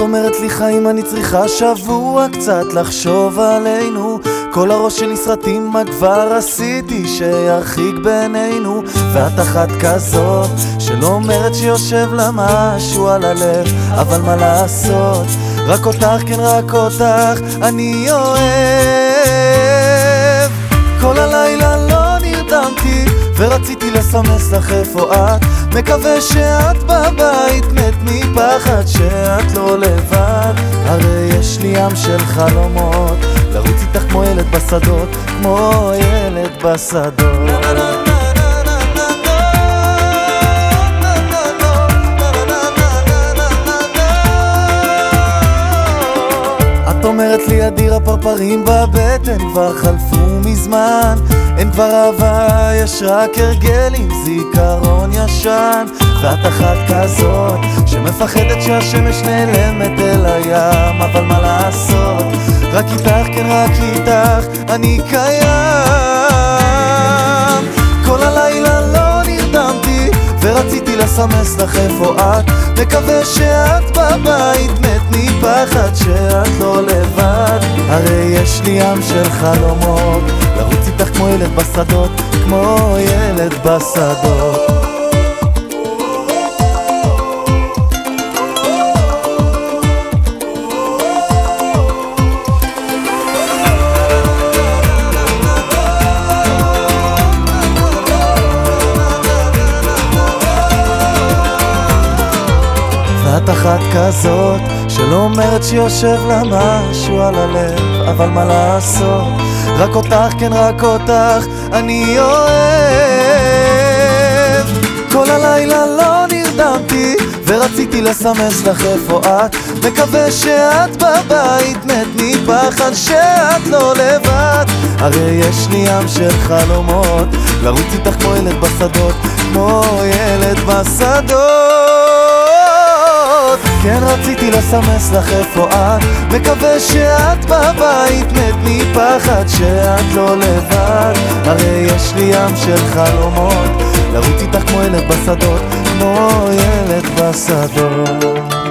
אומרת לי חיים אני צריכה שבוע קצת לחשוב עלינו. כל הראש שלי סרטים מה כבר עשיתי שירחיק בינינו? ואת אחת כזאת שלא אומרת שיושב לה משהו על הלב אבל מה לעשות? רק אותך כן רק אותך אני אוהב לסמס לך איפה את. מקווה שאת בבית מת מפחד שאת לא לבד. הרי יש לי ים של חלומות. לרוץ איתך כמו ילד בשדות כמו ילד בשדות אדיר הפרפרים בבטן כבר חלפו מזמן. אין כבר אהבה, יש רק הרגל עם זיכרון ישן. ואת אחת כזאת שמפחדת שהשמש נעלמת אל הים אבל מה לעשות, רק איתך, כן רק איתך אני קיים. כל הלילה לא נרדמתי ורציתי לסמס לך איפה את. מקווה שאת בבית מת מפחד שאת לא לבד הרי יש לי ים של חלומות. לרוץ איתך כמו ילד בשדות כמו ילד בשדות. ואת אחת כזאת שלא אומרת שיושב לה משהו על הלב אבל מה לעשות? רק אותך כן רק אותך אני אוהב. כל הלילה לא נרדמתי ורציתי לסמס לך איפה את. מקווה שאת בבית מת מפחד שאת לא לבד. הרי יש לי ים של חלומות לרוץ איתך כמו ילד בשדות כמו ילד בשדות כן רציתי לסמס לך איפה את. מקווה שאת בבית מת מפחד שאת לא לבד. הרי יש לי ים של חלומות לרוץ איתך כמו ילד בשדות כמו ילד בשדות